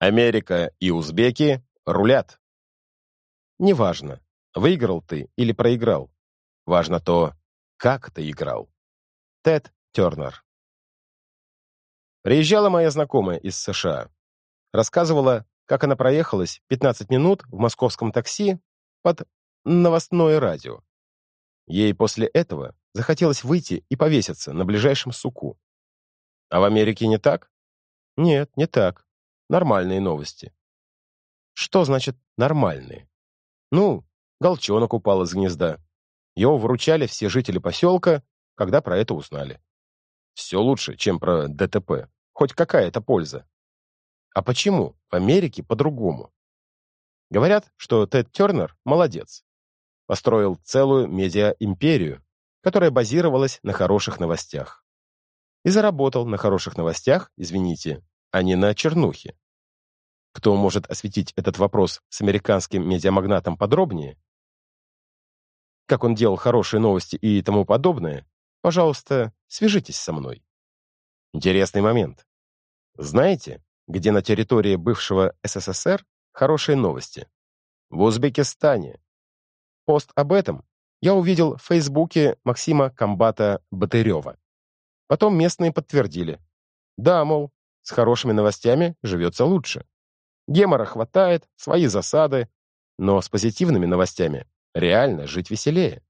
Америка и узбеки рулят. Неважно, выиграл ты или проиграл. Важно то, как ты играл. Тед Тернер. Приезжала моя знакомая из США. Рассказывала, как она проехалась 15 минут в московском такси под новостное радио. Ей после этого захотелось выйти и повеситься на ближайшем суку. А в Америке не так? Нет, не так. Нормальные новости. Что значит «нормальные»? Ну, голчонок упал из гнезда. Его выручали все жители поселка, когда про это узнали. Все лучше, чем про ДТП. Хоть какая-то польза. А почему в Америке по-другому? Говорят, что Тед Тернер молодец. Построил целую медиа-империю, которая базировалась на хороших новостях. И заработал на хороших новостях, извините, а не на чернухе. Кто может осветить этот вопрос с американским медиамагнатом подробнее? Как он делал хорошие новости и тому подобное, пожалуйста, свяжитесь со мной. Интересный момент. Знаете, где на территории бывшего СССР хорошие новости? В Узбекистане. Пост об этом я увидел в Фейсбуке Максима Комбата Батырева. Потом местные подтвердили. Да, мол, с хорошими новостями живется лучше. Гемора хватает, свои засады, но с позитивными новостями реально жить веселее.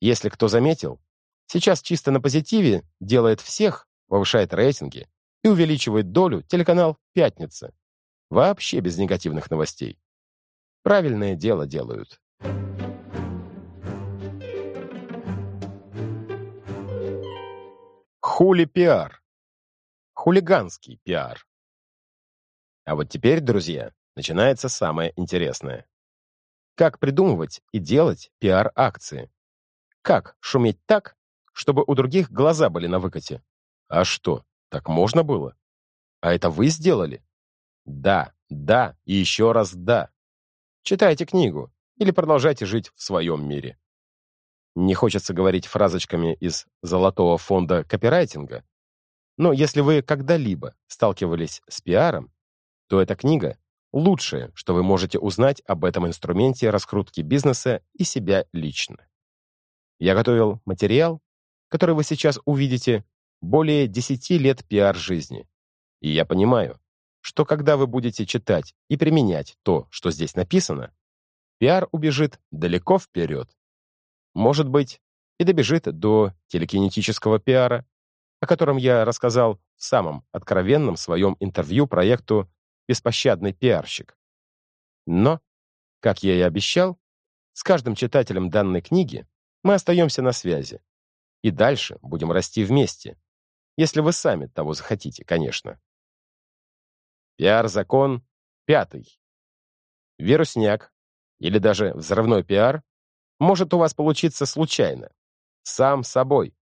Если кто заметил, сейчас чисто на позитиве делает всех, повышает рейтинги и увеличивает долю телеканал «Пятница». Вообще без негативных новостей. Правильное дело делают. Хули-пиар. Хулиганский пиар. А вот теперь, друзья, начинается самое интересное. Как придумывать и делать пиар-акции? Как шуметь так, чтобы у других глаза были на выкате? А что, так можно было? А это вы сделали? Да, да и еще раз да. Читайте книгу или продолжайте жить в своем мире. Не хочется говорить фразочками из золотого фонда копирайтинга, но если вы когда-либо сталкивались с пиаром, то эта книга — лучшее, что вы можете узнать об этом инструменте раскрутки бизнеса и себя лично. Я готовил материал, который вы сейчас увидите, более 10 лет пиар-жизни. И я понимаю, что когда вы будете читать и применять то, что здесь написано, пиар убежит далеко вперед. Может быть, и добежит до телекинетического пиара, о котором я рассказал в самом откровенном своем интервью проекту «Беспощадный пиарщик». Но, как я и обещал, с каждым читателем данной книги мы остаемся на связи. И дальше будем расти вместе. Если вы сами того захотите, конечно. Пиар-закон пятый. Вирусняк или даже взрывной пиар может у вас получиться случайно, сам собой.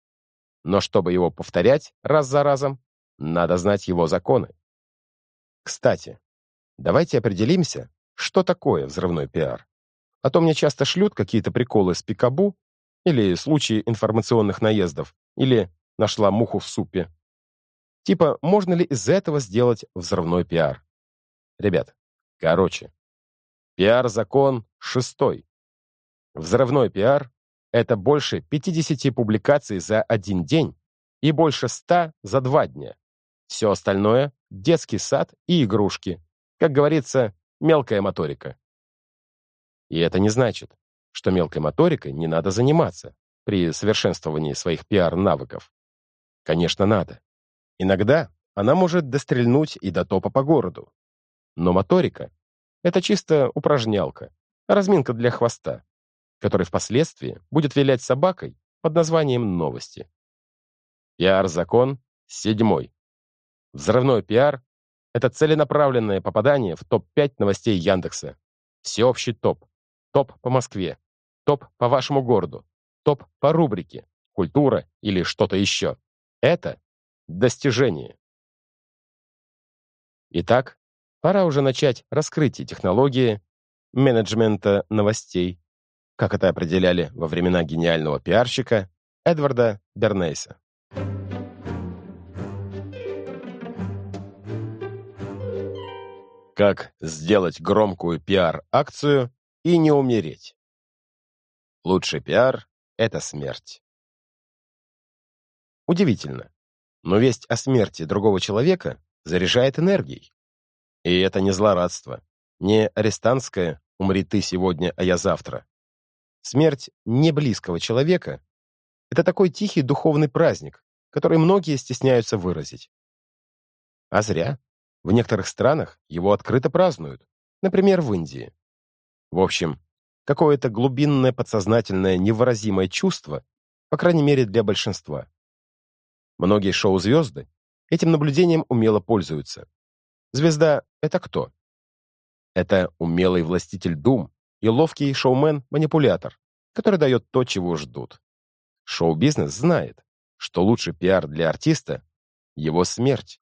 Но чтобы его повторять раз за разом, надо знать его законы. Кстати, давайте определимся, что такое взрывной пиар. А то мне часто шлют какие-то приколы с пикабу, или случаи информационных наездов, или нашла муху в супе. Типа, можно ли из этого сделать взрывной пиар? Ребят, короче, пиар-закон шестой. Взрывной пиар — это больше 50 публикаций за один день и больше 100 за два дня. Все остальное — детский сад и игрушки. Как говорится, мелкая моторика. И это не значит, что мелкой моторикой не надо заниматься при совершенствовании своих пиар-навыков. Конечно, надо. Иногда она может дострельнуть и до топа по городу. Но моторика — это чисто упражнялка, разминка для хвоста который впоследствии будет вилять собакой под названием «Новости». Пиар-закон седьмой. Взрывной пиар — это целенаправленное попадание в топ-5 новостей Яндекса. Всеобщий топ. Топ по Москве. Топ по вашему городу. Топ по рубрике. Культура или что-то еще. Это достижение. Итак, пора уже начать раскрытие технологии менеджмента новостей как это определяли во времена гениального пиарщика Эдварда Бернейса. Как сделать громкую пиар-акцию и не умереть? Лучший пиар — это смерть. Удивительно, но весть о смерти другого человека заряжает энергией. И это не злорадство, не арестантское «умри ты сегодня, а я завтра». Смерть не близкого человека — это такой тихий духовный праздник, который многие стесняются выразить. А зря. В некоторых странах его открыто празднуют, например, в Индии. В общем, какое-то глубинное подсознательное невыразимое чувство, по крайней мере для большинства. Многие шоу-звезды этим наблюдением умело пользуются. Звезда — это кто? Это умелый властитель дум и ловкий шоумен-манипулятор, который дает то, чего ждут. Шоу-бизнес знает, что лучший пиар для артиста — его смерть.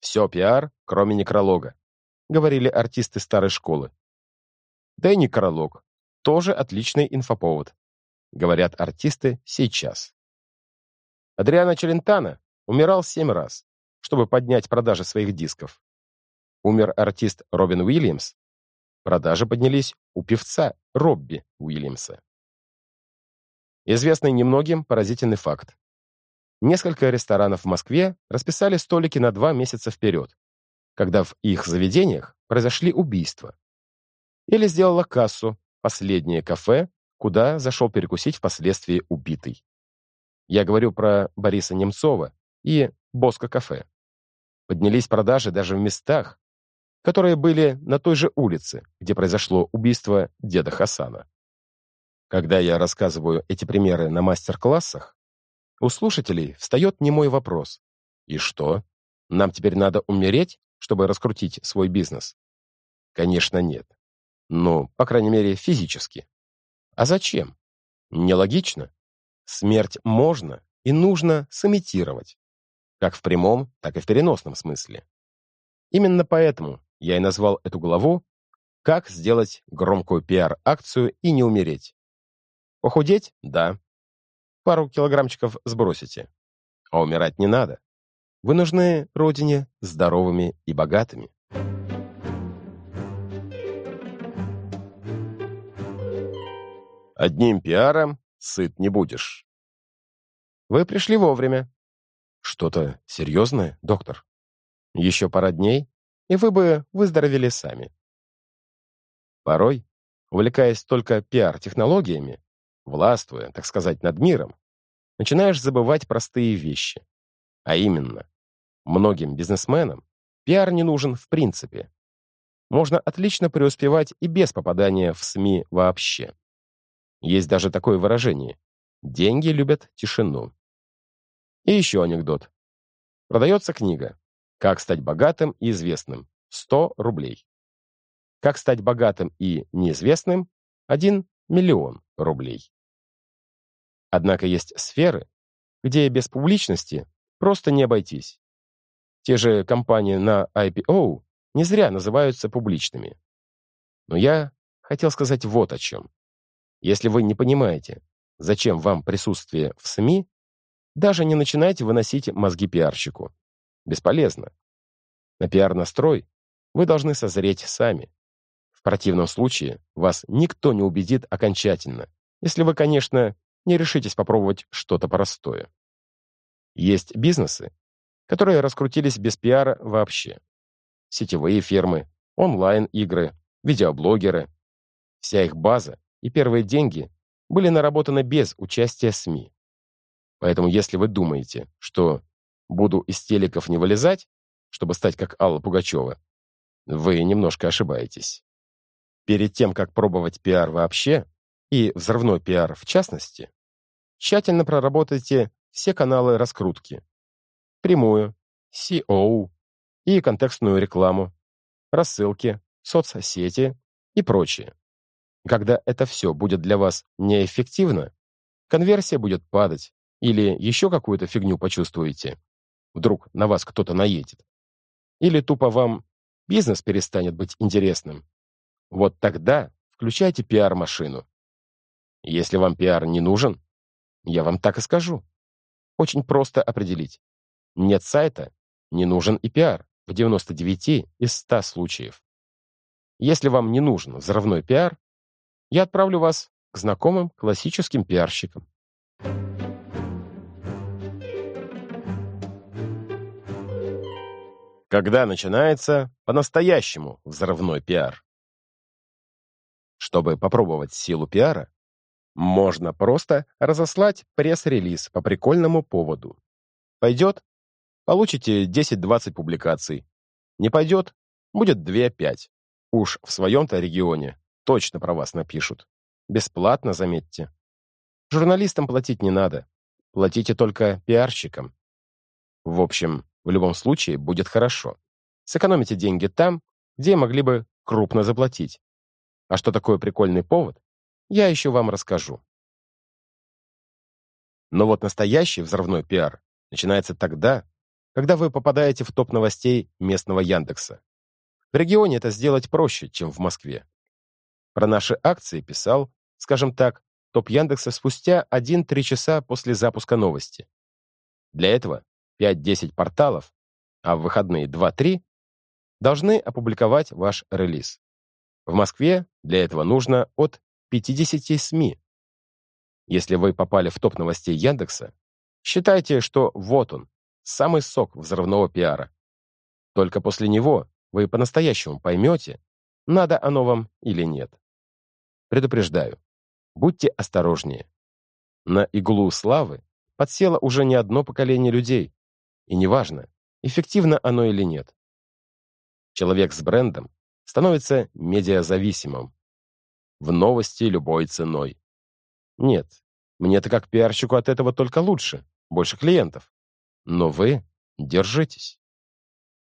Все пиар, кроме некролога, говорили артисты старой школы. Да и некролог — тоже отличный инфоповод, говорят артисты сейчас. Адриано Челентано умирал семь раз, чтобы поднять продажи своих дисков. Умер артист Робин Уильямс, продажи поднялись у певца Робби Уильямса. Известный немногим поразительный факт. Несколько ресторанов в Москве расписали столики на два месяца вперед, когда в их заведениях произошли убийства. Или сделала кассу последнее кафе, куда зашел перекусить впоследствии убитый. Я говорю про Бориса Немцова и Боско кафе. Поднялись продажи даже в местах, которые были на той же улице, где произошло убийство деда Хасана. Когда я рассказываю эти примеры на мастер-классах, у слушателей встает немой вопрос. И что? Нам теперь надо умереть, чтобы раскрутить свой бизнес? Конечно, нет. Ну, по крайней мере, физически. А зачем? Нелогично. Смерть можно и нужно сымитировать. Как в прямом, так и в переносном смысле. Именно поэтому я и назвал эту главу «Как сделать громкую пиар-акцию и не умереть». Похудеть? Да пару килограммчиков сбросите. А умирать не надо. Вы нужны родине здоровыми и богатыми. Одним пиаром сыт не будешь. Вы пришли вовремя. Что-то серьезное, доктор? Еще пара дней, и вы бы выздоровели сами. Порой, увлекаясь только пиар-технологиями, властвуя, так сказать, над миром, начинаешь забывать простые вещи. А именно, многим бизнесменам пиар не нужен в принципе. Можно отлично преуспевать и без попадания в СМИ вообще. Есть даже такое выражение «деньги любят тишину». И еще анекдот. Продается книга «Как стать богатым и известным» 100 рублей. «Как стать богатым и неизвестным» 1 миллион рублей. Однако есть сферы, где без публичности просто не обойтись. Те же компании на IPO не зря называются публичными. Но я хотел сказать вот о чем. Если вы не понимаете, зачем вам присутствие в СМИ, даже не начинайте выносить мозги пиарщику. Бесполезно. На пиар-настрой вы должны созреть сами. В противном случае вас никто не убедит окончательно, если вы, конечно, не решитесь попробовать что-то простое. Есть бизнесы, которые раскрутились без пиара вообще. Сетевые фермы, онлайн-игры, видеоблогеры. Вся их база и первые деньги были наработаны без участия СМИ. Поэтому если вы думаете, что буду из телеков не вылезать, чтобы стать как Алла Пугачева, вы немножко ошибаетесь. Перед тем, как пробовать пиар вообще, и взрывной пиар в частности, Тщательно проработайте все каналы раскрутки. Прямую, SEO и контекстную рекламу, рассылки, соцсети и прочее. Когда это все будет для вас неэффективно, конверсия будет падать или еще какую-то фигню почувствуете. Вдруг на вас кто-то наедет. Или тупо вам бизнес перестанет быть интересным. Вот тогда включайте пиар-машину. Если вам пиар не нужен, я вам так и скажу. Очень просто определить. Нет сайта, не нужен и пиар. в 99 из 100 случаев. Если вам не нужен взрывной пиар, я отправлю вас к знакомым классическим пиарщикам. Когда начинается по-настоящему взрывной пиар? Чтобы попробовать силу пиара, можно просто разослать пресс-релиз по прикольному поводу. Пойдет? Получите 10-20 публикаций. Не пойдет? Будет 2-5. Уж в своем-то регионе точно про вас напишут. Бесплатно, заметьте. Журналистам платить не надо. Платите только пиарщикам. В общем, в любом случае будет хорошо. Сэкономите деньги там, где могли бы крупно заплатить. А что такое прикольный повод, я еще вам расскажу. Но вот настоящий взрывной пиар начинается тогда, когда вы попадаете в топ новостей местного Яндекса. В регионе это сделать проще, чем в Москве. Про наши акции писал, скажем так, топ Яндекса спустя 1-3 часа после запуска новости. Для этого 5-10 порталов, а в выходные 2-3, должны опубликовать ваш релиз. В Москве для этого нужно от 50 СМИ. Если вы попали в топ новостей Яндекса, считайте, что вот он, самый сок взрывного пиара. Только после него вы по-настоящему поймете, надо оно вам или нет. Предупреждаю, будьте осторожнее. На иглу славы подсело уже не одно поколение людей, и неважно, эффективно оно или нет. Человек с брендом становится медиазависимым. В новости любой ценой. Нет, мне-то как пиарщику от этого только лучше, больше клиентов. Но вы держитесь.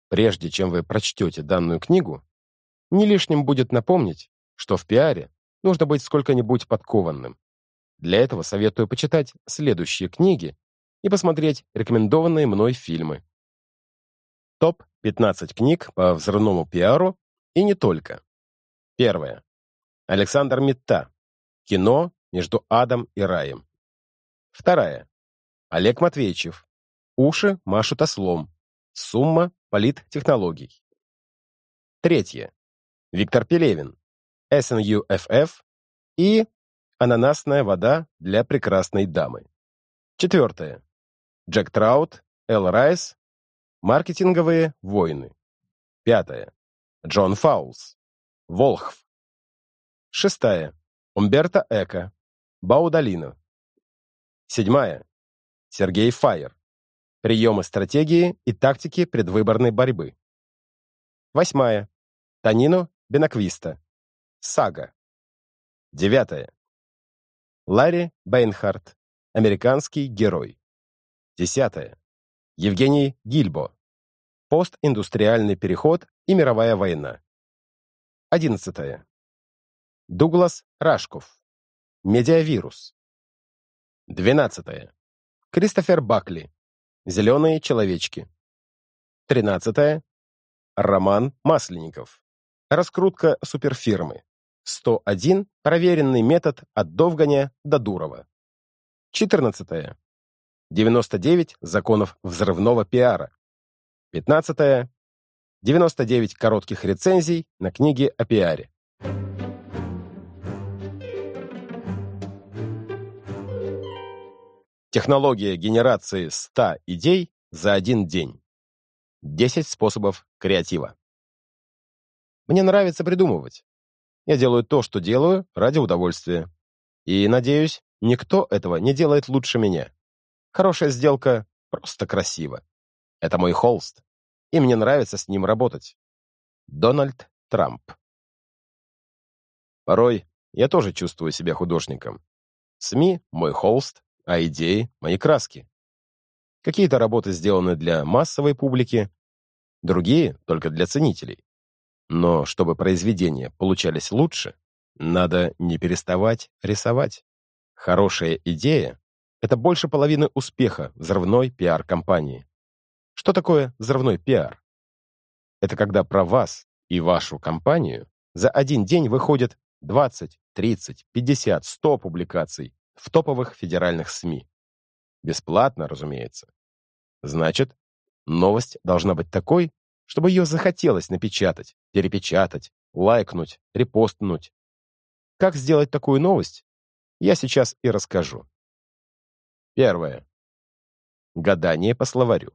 Прежде чем вы прочтете данную книгу, не лишним будет напомнить, что в пиаре нужно быть сколько-нибудь подкованным. Для этого советую почитать следующие книги и посмотреть рекомендованные мной фильмы. Топ-15 книг по взрывному пиару и не только. Первое. Александр Митта. Кино между адом и раем. Вторая. Олег Матвеевичев. Уши машут ослом. Сумма политтехнологий. Третье. Виктор Пелевин. СНЮФФ и ананасная вода для прекрасной дамы. Четвертое. Джек Траут, Эл Райс, маркетинговые войны. Пятое. Джон Фаулс, Волхв. Шестая. Умберто Эко. Баудалино. Седьмая. Сергей Файер. Приемы стратегии и тактики предвыборной борьбы. Восьмая. Танино Бенаквиста. Сага. Девятая. Ларри Бейнхарт. Американский герой. Десятая. Евгений Гильбо. Постиндустриальный переход и мировая война. Одиннадцатая. Дуглас Рашков. Медиавирус. Двенадцатое. Кристофер Бакли. Зеленые человечки. Тринадцатое. Роман Масленников. Раскрутка суперфирмы. 101. Проверенный метод от Довганя до Дурова. Четырнадцатое. 99 законов взрывного пиара. Пятнадцатое. 99 коротких рецензий на книги о пиаре. Технология генерации 100 идей за один день. 10 способов креатива. Мне нравится придумывать. Я делаю то, что делаю, ради удовольствия. И, надеюсь, никто этого не делает лучше меня. Хорошая сделка просто красиво. Это мой холст, и мне нравится с ним работать. Дональд Трамп. Порой я тоже чувствую себя художником. СМИ — мой холст, а идеи — мои краски. Какие-то работы сделаны для массовой публики, другие — только для ценителей. Но чтобы произведения получались лучше, надо не переставать рисовать. Хорошая идея — это больше половины успеха взрывной пиар-компании. Что такое взрывной пиар? Это когда про вас и вашу компанию за один день выходит 20, 30, 50, 100 публикаций, в топовых федеральных СМИ. Бесплатно, разумеется. Значит, новость должна быть такой, чтобы ее захотелось напечатать, перепечатать, лайкнуть, репостнуть. Как сделать такую новость, я сейчас и расскажу. Первое. Гадание по словарю.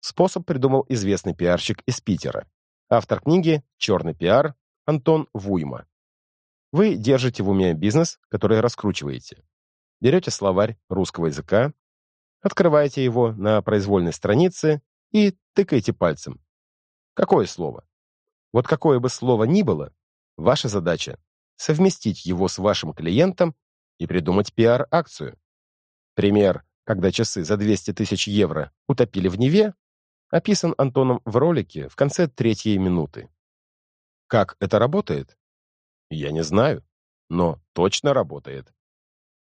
Способ придумал известный пиарщик из Питера, автор книги «Черный пиар» Антон Вуйма. Вы держите в уме бизнес, который раскручиваете. Берете словарь русского языка, открываете его на произвольной странице и тыкаете пальцем. Какое слово? Вот какое бы слово ни было, ваша задача — совместить его с вашим клиентом и придумать пиар-акцию. Пример, когда часы за 200 тысяч евро утопили в Неве, описан Антоном в ролике в конце третьей минуты. Как это работает? Я не знаю, но точно работает.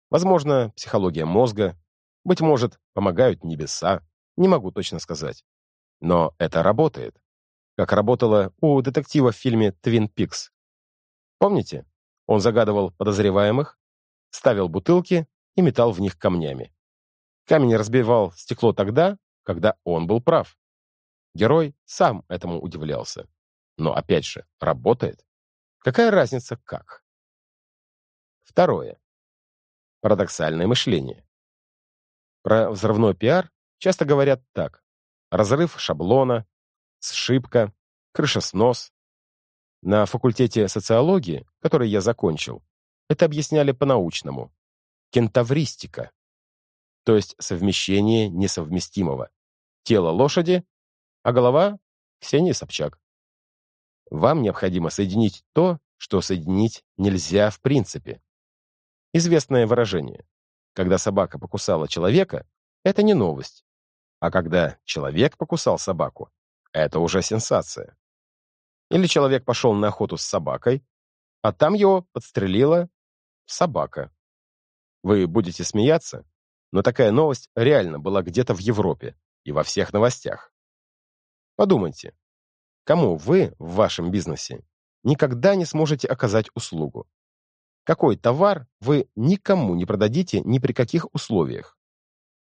Возможно, психология мозга, быть может, помогают небеса, не могу точно сказать. Но это работает. Как работало у детектива в фильме «Твин Пикс». Помните? Он загадывал подозреваемых, ставил бутылки и метал в них камнями. Камень разбивал стекло тогда, когда он был прав. Герой сам этому удивлялся. Но опять же, работает. Какая разница как? Второе. Парадоксальное мышление. Про взрывной пиар часто говорят так. Разрыв шаблона, сшибка, крышеснос. На факультете социологии, который я закончил, это объясняли по-научному. Кентавристика. То есть совмещение несовместимого. Тело лошади, а голова — Ксении Собчак. Вам необходимо соединить то, что соединить нельзя в принципе. Известное выражение. Когда собака покусала человека, это не новость. А когда человек покусал собаку, это уже сенсация. Или человек пошел на охоту с собакой, а там его подстрелила собака. Вы будете смеяться, но такая новость реально была где-то в Европе и во всех новостях. Подумайте, Кому вы в вашем бизнесе никогда не сможете оказать услугу? Какой товар вы никому не продадите ни при каких условиях?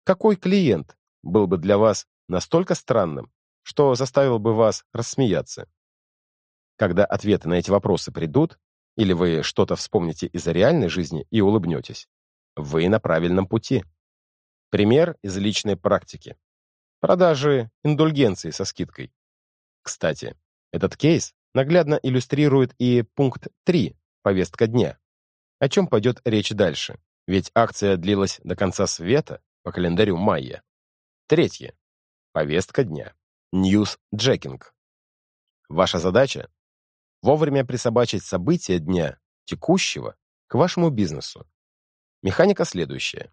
Какой клиент был бы для вас настолько странным, что заставил бы вас рассмеяться? Когда ответы на эти вопросы придут, или вы что-то вспомните из реальной жизни и улыбнетесь, вы на правильном пути. Пример из личной практики. Продажи индульгенции со скидкой. Кстати, этот кейс наглядно иллюстрирует и пункт 3 повестка дня. О чем пойдет речь дальше, ведь акция длилась до конца света по календарю майя. Третье. Повестка дня. Newsjacking. Ваша задача — вовремя присобачить события дня текущего к вашему бизнесу. Механика следующая.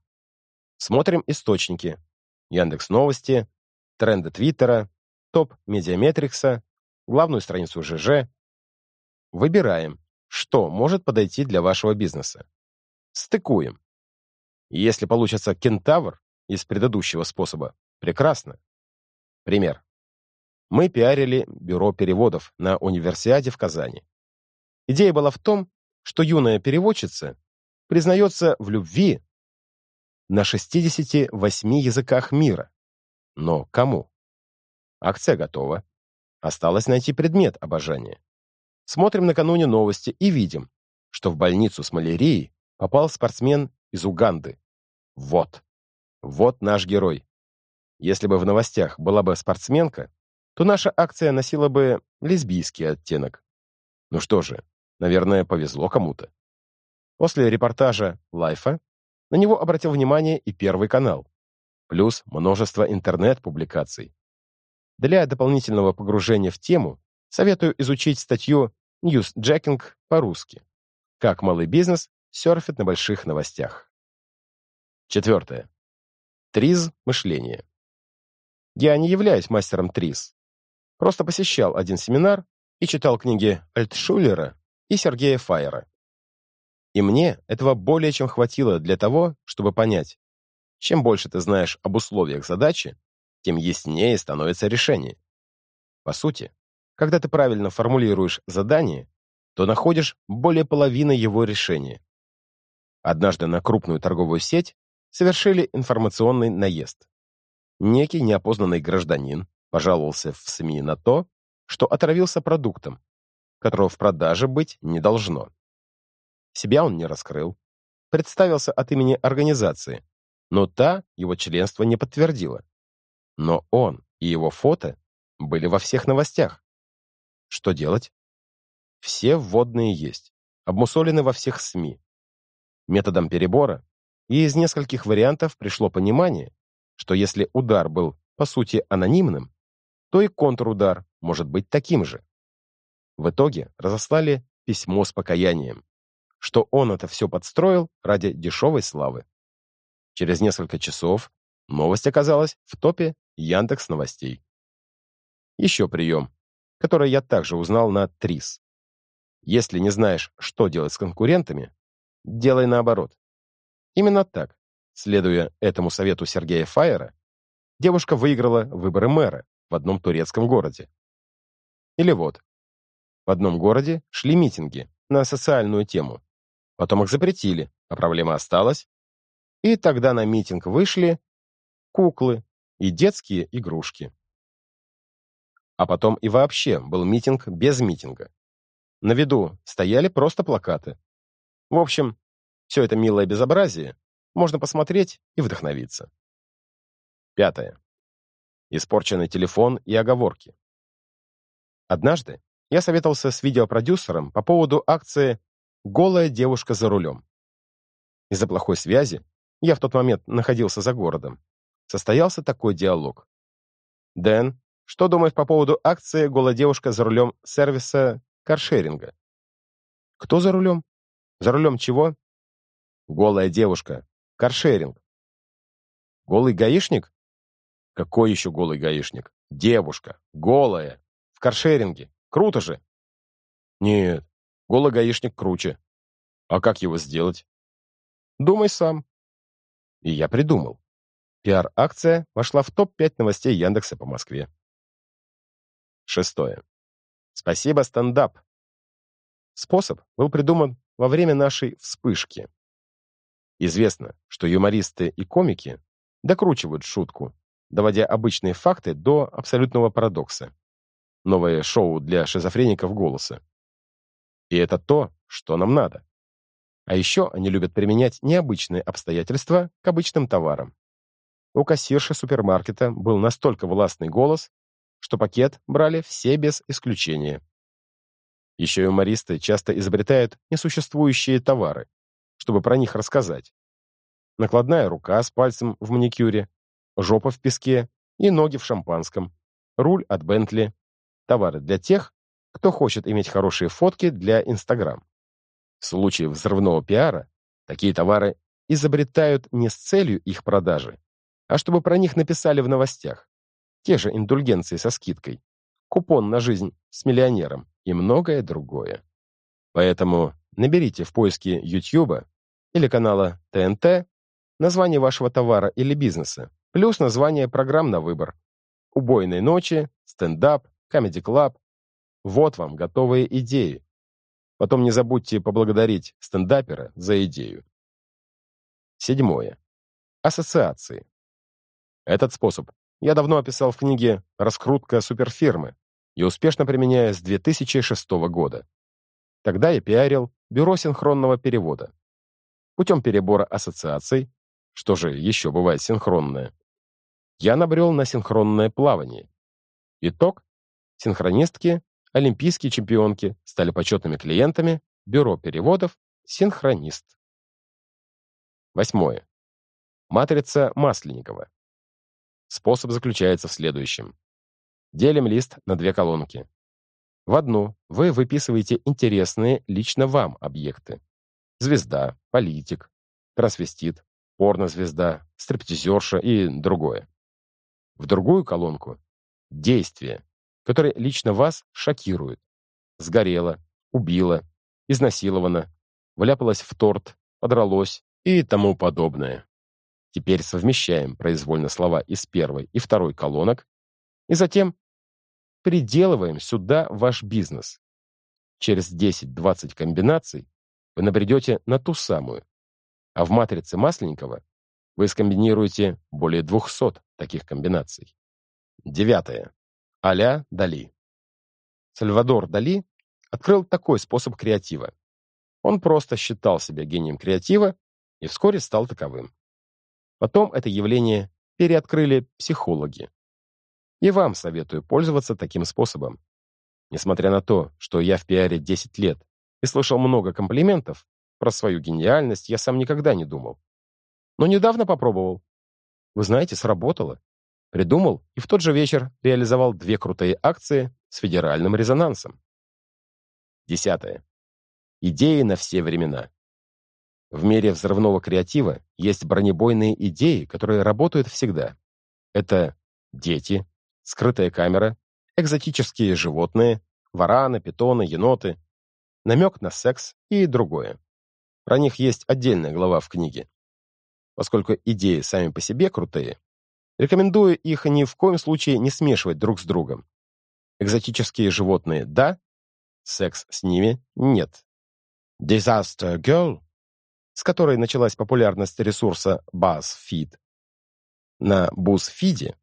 Смотрим источники. Яндекс Новости, тренды Твиттера, топ Медиаметрикса, главную страницу ЖЖ. Выбираем, что может подойти для вашего бизнеса. Стыкуем. Если получится кентавр из предыдущего способа, прекрасно. Пример. Мы пиарили бюро переводов на универсиаде в Казани. Идея была в том, что юная переводчица признается в любви на 68 языках мира. Но кому? Акция готова. Осталось найти предмет обожания. Смотрим накануне новости и видим, что в больницу с малярией попал спортсмен из Уганды. Вот. Вот наш герой. Если бы в новостях была бы спортсменка, то наша акция носила бы лесбийский оттенок. Ну что же, наверное, повезло кому-то. После репортажа «Лайфа» на него обратил внимание и Первый канал, плюс множество интернет-публикаций. Для дополнительного погружения в тему советую изучить статью «Newsjacking» по-русски. Как малый бизнес серфит на больших новостях. Четвертое. Триз мышления. Я не являюсь мастером триз. Просто посещал один семинар и читал книги Альтшулера и Сергея Файера. И мне этого более чем хватило для того, чтобы понять, чем больше ты знаешь об условиях задачи, тем яснее становится решение. По сути, когда ты правильно формулируешь задание, то находишь более половины его решения. Однажды на крупную торговую сеть совершили информационный наезд. Некий неопознанный гражданин Пожаловался в СМИ на то, что отравился продуктом, которого в продаже быть не должно. Себя он не раскрыл, представился от имени организации, но та его членство не подтвердила. Но он и его фото были во всех новостях. Что делать? Все вводные есть, обмусолены во всех СМИ. Методом перебора и из нескольких вариантов пришло понимание, что если удар был, по сути, анонимным, то и контрудар может быть таким же. В итоге разослали письмо с покаянием, что он это все подстроил ради дешевой славы. Через несколько часов новость оказалась в топе Яндекс новостей. Еще прием, который я также узнал на ТРИС. Если не знаешь, что делать с конкурентами, делай наоборот. Именно так, следуя этому совету Сергея Фаера, девушка выиграла выборы мэра в одном турецком городе. Или вот, в одном городе шли митинги на социальную тему. Потом их запретили, а проблема осталась. И тогда на митинг вышли куклы и детские игрушки. А потом и вообще был митинг без митинга. На виду стояли просто плакаты. В общем, все это милое безобразие можно посмотреть и вдохновиться. Пятое. Испорченный телефон и оговорки. Однажды я советовался с видеопродюсером по поводу акции «Голая девушка за рулем». Из-за плохой связи, я в тот момент находился за городом, состоялся такой диалог. «Дэн, что думаешь по поводу акции «Голая девушка за рулем» сервиса каршеринга?» «Кто за рулем? За рулем чего?» «Голая девушка. Каршеринг». «Голый гаишник?» «Какой еще голый гаишник? Девушка. Голая. В каршеринге. Круто же!» «Нет, голый гаишник круче. А как его сделать?» «Думай сам». И я придумал. Пиар-акция вошла в топ-5 новостей Яндекса по Москве. Шестое. Спасибо, стендап. Способ был придуман во время нашей вспышки. Известно, что юмористы и комики докручивают шутку, доводя обычные факты до абсолютного парадокса новое шоу для шизофреников голоса. И это то, что нам надо. А еще они любят применять необычные обстоятельства к обычным товарам. У кассирши супермаркета был настолько властный голос, что пакет брали все без исключения. Еще юмористы часто изобретают несуществующие товары, чтобы про них рассказать. Накладная рука с пальцем в маникюре, жопа в песке и ноги в шампанском, руль от Бентли, Товары для тех, кто хочет иметь хорошие фотки для Инстаграм. В случае взрывного пиара такие товары изобретают не с целью их продажи, а чтобы про них написали в новостях. Те же индульгенции со скидкой, купон на жизнь с миллионером и многое другое. Поэтому наберите в поиске YouTube или канала ТНТ название вашего товара или бизнеса, плюс название программ на выбор. Убойной ночи, стендап, Club. Вот вам готовые идеи. Потом не забудьте поблагодарить стендапера за идею. Седьмое. Ассоциации. Этот способ я давно описал в книге «Раскрутка суперфирмы» и успешно применяю с 2006 года. Тогда я пиарил бюро синхронного перевода. Путем перебора ассоциаций, что же еще бывает синхронное, я набрел на синхронное плавание. Итог Синхронистки, олимпийские чемпионки стали почетными клиентами Бюро переводов «Синхронист». Восьмое. Матрица Масленникова. Способ заключается в следующем. Делим лист на две колонки. В одну вы выписываете интересные лично вам объекты. Звезда, политик, трансвестит, порнозвезда, стриптизерша и другое. В другую колонку — действия, которые лично вас шокируют. Сгорела, убила, изнасилована, вляпалась в торт, подралось и тому подобное. Теперь совмещаем произвольно слова из первой и второй колонок и затем приделываем сюда ваш бизнес. Через 10-20 комбинаций вы набредете на ту самую, а в матрице Масленникова вы скомбинируете более 200 таких комбинаций. Девятое. А Дали. Сальвадор Дали открыл такой способ креатива. Он просто считал себя гением креатива и вскоре стал таковым. Потом это явление переоткрыли психологи. И вам советую пользоваться таким способом. Несмотря на то, что я в пиаре 10 лет и слышал много комплиментов, про свою гениальность я сам никогда не думал. Но недавно попробовал. Вы знаете, сработало. Придумал и в тот же вечер реализовал две крутые акции с федеральным резонансом. Десятое. Идеи на все времена. В мире взрывного креатива есть бронебойные идеи, которые работают всегда. Это дети, скрытая камера, экзотические животные, вараны, питоны, еноты, намек на секс и другое. Про них есть отдельная глава в книге. Поскольку идеи сами по себе крутые, рекомендую их ни в коем случае не смешивать друг с другом. Экзотические животные – да, секс с ними – нет. Disaster Girl, с которой началась популярность ресурса BuzzFeed. На BuzzFeed,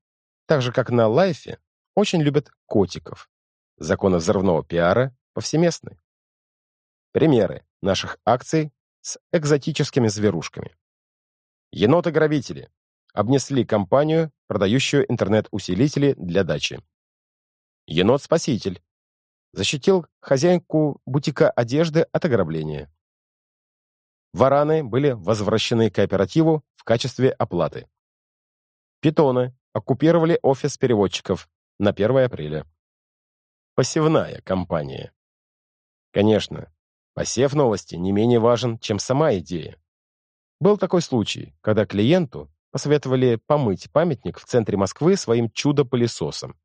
так же как на Лайфе, очень любят котиков. Законы взрывного пиара повсеместны. Примеры наших акций с экзотическими зверушками. Еноты-грабители обнесли компанию, продающую интернет-усилители для дачи. Енот-спаситель защитил хозяйку бутика одежды от ограбления. Вараны были возвращены кооперативу в качестве оплаты. Питоны оккупировали офис переводчиков на 1 апреля. Посевная кампания. Конечно, посев новости не менее важен, чем сама идея. Был такой случай, когда клиенту посоветовали помыть памятник в центре Москвы своим чудо-пылесосом.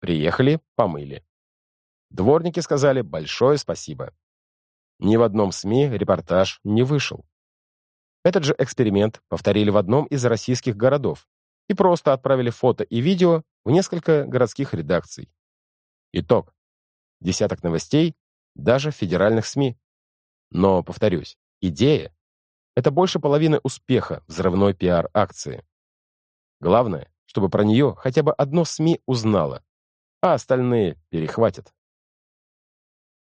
Приехали, помыли. Дворники сказали большое спасибо. Ни в одном СМИ репортаж не вышел. Этот же эксперимент повторили в одном из российских городов и просто отправили фото и видео в несколько городских редакций. Итог. Десяток новостей, даже федеральных СМИ. Но, повторюсь, идея — это больше половины успеха взрывной пиар-акции. Главное, чтобы про нее хотя бы одно СМИ узнало, а остальные перехватят.